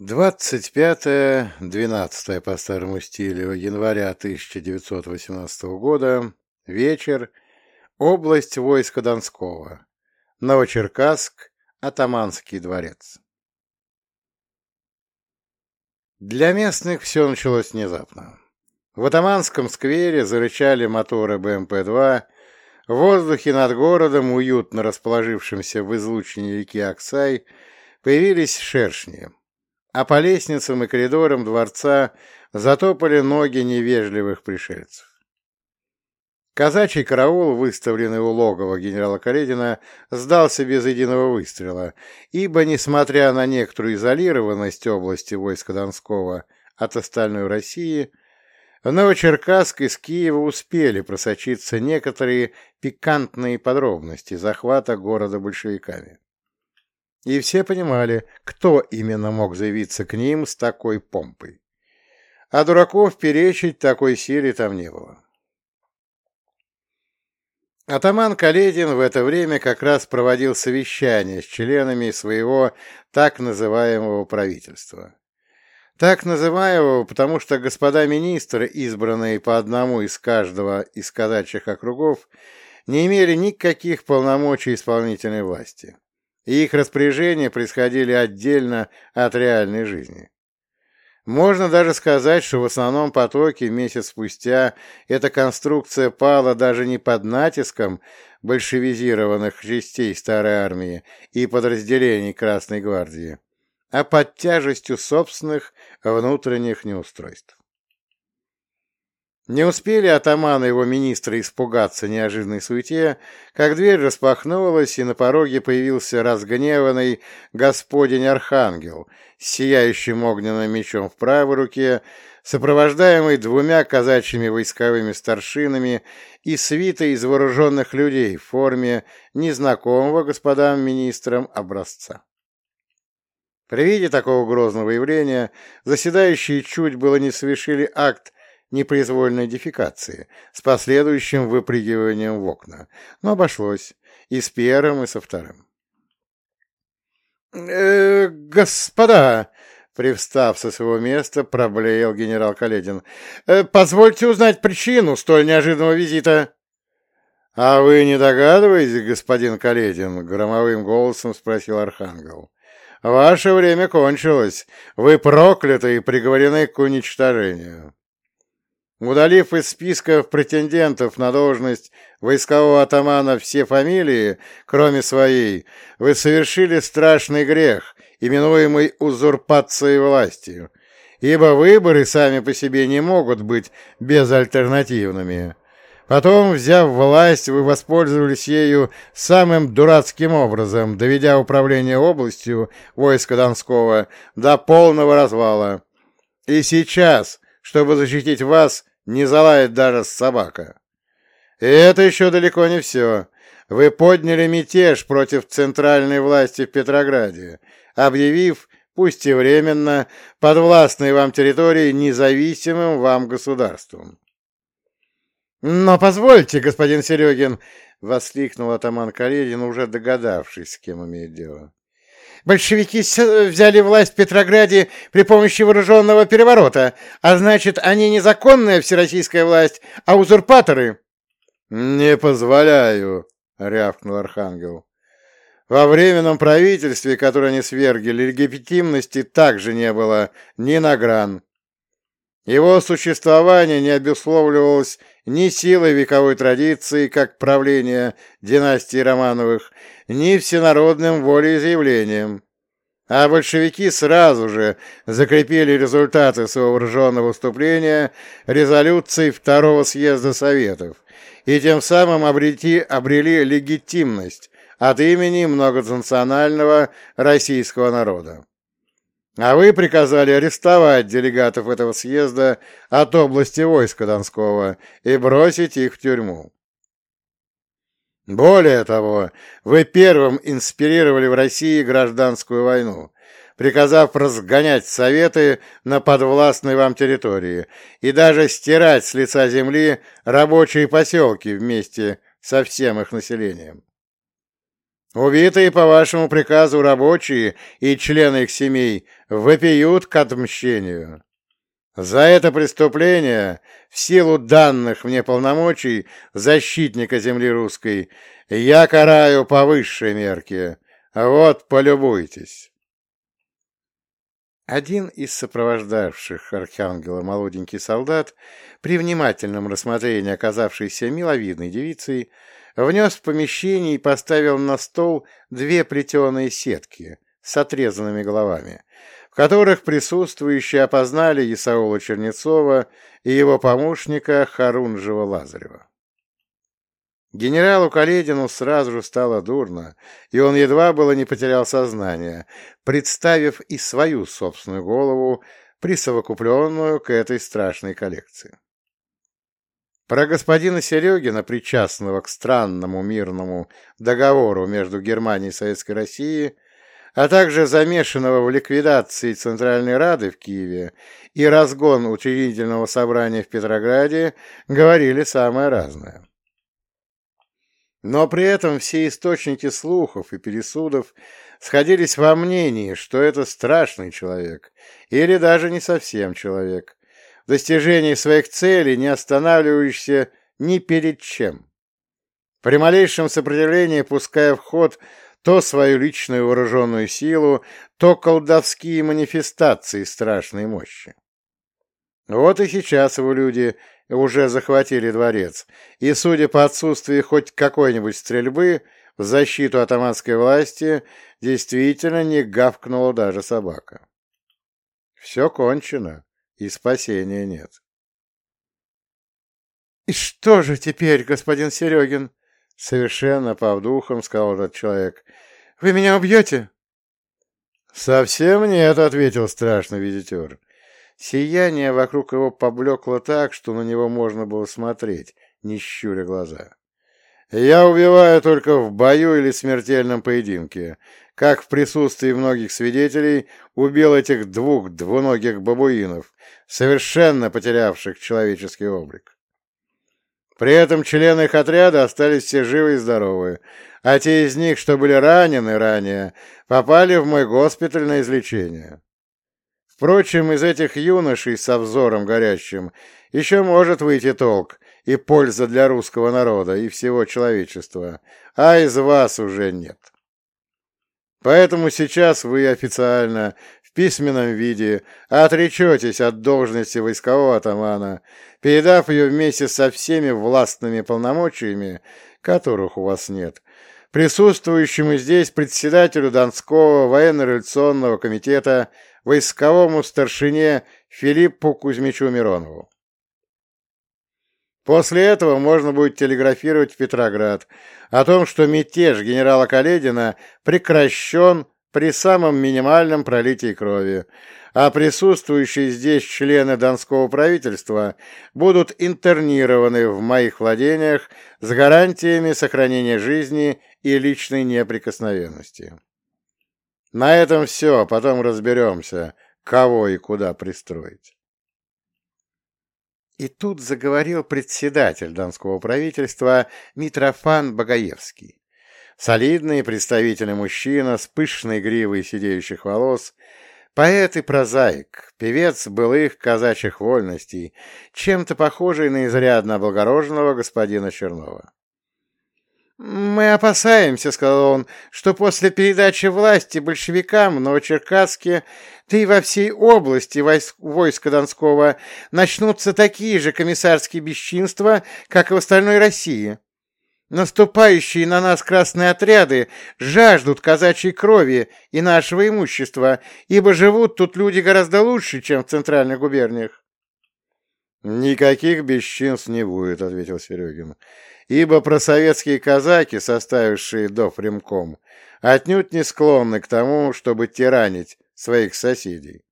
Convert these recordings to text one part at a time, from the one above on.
25-12 по старому стилю января 1918 года, вечер, область войска Донского, Новочеркасск, Атаманский дворец. Для местных все началось внезапно. В Атаманском сквере зарычали моторы БМП-2, в воздухе над городом, уютно расположившимся в излучине реки Аксай, появились шершни, а по лестницам и коридорам дворца затопали ноги невежливых пришельцев. Казачий караул, выставленный у логова генерала Каледина, сдался без единого выстрела, ибо, несмотря на некоторую изолированность области войска Донского от остальной России, в Новочеркасск из Киева успели просочиться некоторые пикантные подробности захвата города большевиками. И все понимали, кто именно мог заявиться к ним с такой помпой. А дураков перечить такой силе там не было. Атаман Каледин в это время как раз проводил совещание с членами своего так называемого правительства. Так называемого, потому что господа министры, избранные по одному из каждого из казачьих округов, не имели никаких полномочий исполнительной власти и их распоряжения происходили отдельно от реальной жизни. Можно даже сказать, что в основном потоке месяц спустя эта конструкция пала даже не под натиском большевизированных частей Старой Армии и подразделений Красной Гвардии, а под тяжестью собственных внутренних неустройств. Не успели атаман и его министры испугаться неожиданной суете, как дверь распахнулась, и на пороге появился разгневанный господень Архангел с сияющим огненным мечом в правой руке, сопровождаемый двумя казачьими войсковыми старшинами и свитой из вооруженных людей в форме незнакомого господам министрам образца. При виде такого грозного явления заседающие чуть было не совершили акт непроизвольной дефекации с последующим выпрыгиванием в окна, но обошлось и с первым, и со вторым. «Э, «Господа!» — привстав со своего места, проблеял генерал Каледин. «Э, «Позвольте узнать причину столь неожиданного визита». «А вы не догадываетесь, господин Каледин?» — громовым голосом спросил Архангел. «Ваше время кончилось. Вы прокляты и приговорены к уничтожению». Удалив из списков претендентов на должность войскового атамана все фамилии, кроме своей, вы совершили страшный грех, именуемый узурпацией власти, ибо выборы сами по себе не могут быть безальтернативными. Потом, взяв власть, вы воспользовались ею самым дурацким образом, доведя управление областью войска Донского до полного развала. И сейчас, чтобы защитить вас, не залает даже собака. И это еще далеко не все. Вы подняли мятеж против центральной власти в Петрограде, объявив, пусть и временно, подвластные вам территории независимым вам государством. «Но позвольте, господин Серегин!» — воскликнул атаман Карелин, уже догадавшись, с кем имеет дело. Большевики взяли власть в Петрограде при помощи вооруженного переворота, а значит, они не законная всероссийская власть, а узурпаторы. — Не позволяю, — рявкнул Архангел. Во временном правительстве, которое они свергли, легитимности также не было ни на гран. Его существование не обусловливалось ни силой вековой традиции, как правления династии Романовых, ни всенародным волеизъявлением. А большевики сразу же закрепили результаты своего вооруженного выступления резолюцией Второго съезда Советов и тем самым обрети, обрели легитимность от имени многонационального российского народа. А вы приказали арестовать делегатов этого съезда от области войска Донского и бросить их в тюрьму. Более того, вы первым инспирировали в России гражданскую войну, приказав разгонять советы на подвластной вам территории и даже стирать с лица земли рабочие поселки вместе со всем их населением. Убитые по вашему приказу рабочие и члены их семей вопиют к отмщению. За это преступление, в силу данных мне полномочий защитника земли русской, я караю по высшей мерке. Вот, полюбуйтесь. Один из сопровождавших архангела молоденький солдат, при внимательном рассмотрении оказавшейся миловидной девицей, внес в помещение и поставил на стол две плетеные сетки с отрезанными головами, в которых присутствующие опознали Исаула Чернецова и его помощника Харунжева Лазарева. Генералу Каледину сразу же стало дурно, и он едва было не потерял сознание, представив и свою собственную голову, присовокупленную к этой страшной коллекции. Про господина Серегина, причастного к странному мирному договору между Германией и Советской Россией, а также замешанного в ликвидации Центральной Рады в Киеве и разгон учредительного собрания в Петрограде, говорили самое разное. Но при этом все источники слухов и пересудов сходились во мнении, что это страшный человек, или даже не совсем человек, достижении своих целей не останавливающийся ни перед чем. При малейшем сопротивлении пуская в ход то свою личную вооруженную силу, то колдовские манифестации страшной мощи. Вот и сейчас его люди уже захватили дворец, и, судя по отсутствию хоть какой-нибудь стрельбы в защиту атаманской власти, действительно не гавкнула даже собака. Все кончено, и спасения нет. — И что же теперь, господин Серегин? — совершенно повдухом сказал этот человек. — Вы меня убьете? — Совсем нет, — ответил страшный визитер. Сияние вокруг его поблекло так, что на него можно было смотреть, не щуря глаза. «Я убиваю только в бою или смертельном поединке, как в присутствии многих свидетелей убил этих двух двуногих бабуинов, совершенно потерявших человеческий облик. При этом члены их отряда остались все живы и здоровы, а те из них, что были ранены ранее, попали в мой госпиталь на излечение. Впрочем, из этих юношей со взором горящим еще может выйти толк и польза для русского народа и всего человечества, а из вас уже нет. Поэтому сейчас вы официально, в письменном виде, отречетесь от должности войскового атамана, передав ее вместе со всеми властными полномочиями, которых у вас нет, присутствующему здесь председателю Донского военно-революционного комитета войсковому старшине Филиппу Кузьмичу Миронову. После этого можно будет телеграфировать в Петроград о том, что мятеж генерала Каледина прекращен при самом минимальном пролитии крови, а присутствующие здесь члены Донского правительства будут интернированы в моих владениях с гарантиями сохранения жизни и личной неприкосновенности. На этом все, потом разберемся, кого и куда пристроить. И тут заговорил председатель Донского правительства Митрофан Багаевский. Солидный представительный мужчина с пышной гривой сидеющих волос, поэт и прозаик, певец былых казачьих вольностей, чем-то похожий на изрядно облагороженного господина Чернова. «Мы опасаемся, — сказал он, — что после передачи власти большевикам в Новочеркасске, да и во всей области войск, войска Донского начнутся такие же комиссарские бесчинства, как и в остальной России. Наступающие на нас красные отряды жаждут казачьей крови и нашего имущества, ибо живут тут люди гораздо лучше, чем в центральных губерниях». «Никаких бесчинств не будет», — ответил Серегин ибо просоветские казаки, составившие Дофремком, отнюдь не склонны к тому, чтобы тиранить своих соседей.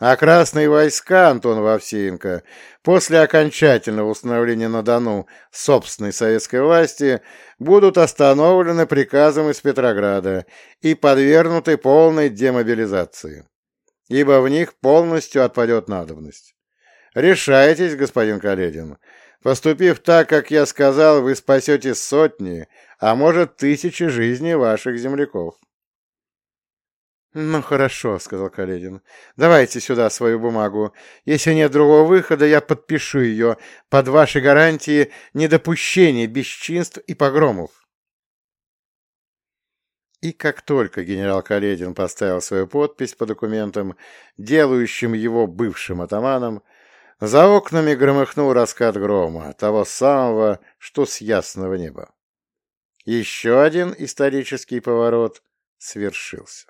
А красные войска Антон Вовсеенко после окончательного установления на Дону собственной советской власти будут остановлены приказом из Петрограда и подвергнуты полной демобилизации, ибо в них полностью отпадет надобность. Решайтесь, господин Каледин, Поступив так, как я сказал, вы спасете сотни, а может, тысячи жизней ваших земляков. «Ну, хорошо», — сказал Каледин. «Давайте сюда свою бумагу. Если нет другого выхода, я подпишу ее под ваши гарантии недопущения бесчинств и погромов». И как только генерал Каледин поставил свою подпись по документам, делающим его бывшим атаманом, за окнами громыхнул раскат грома, того самого, что с ясного неба. Еще один исторический поворот свершился.